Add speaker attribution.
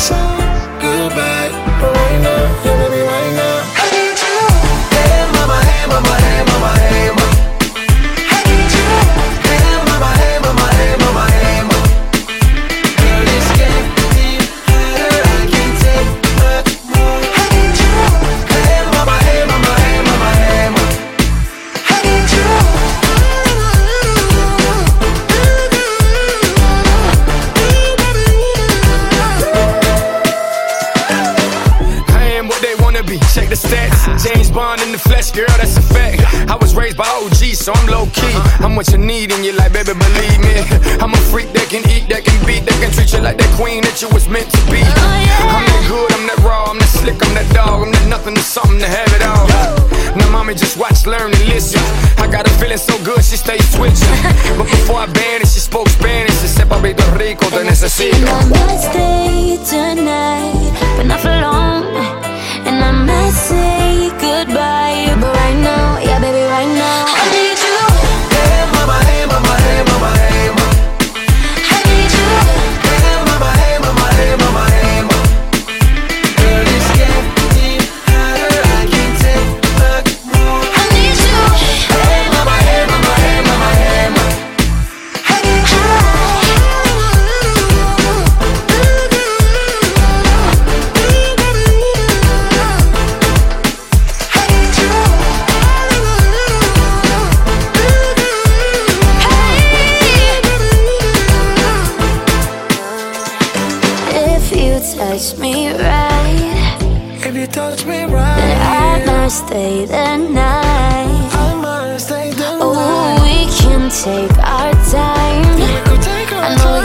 Speaker 1: song.
Speaker 2: was in the flesh, girl, that's a fact. I was raised by OG, so I'm low key. I'm what you need, and you're like, baby, believe me. I'm a freak that can eat, that can beat, that can treat you like that queen that you was meant to be. I'm that good, I'm that raw, I'm that slick, I'm that dog, I'm that nothing to something to have it all. Now, mommy, just watch, learn, and listen. I got a feeling so good, she stays switching. But before I banish, she spoke Spanish. She said, Papito Rico, te necesito.
Speaker 3: touch me right.
Speaker 1: If you touch me right Then I might
Speaker 3: stay the night. I
Speaker 1: might stay the oh, night. Oh,
Speaker 3: we can take our time,
Speaker 1: take our time. I know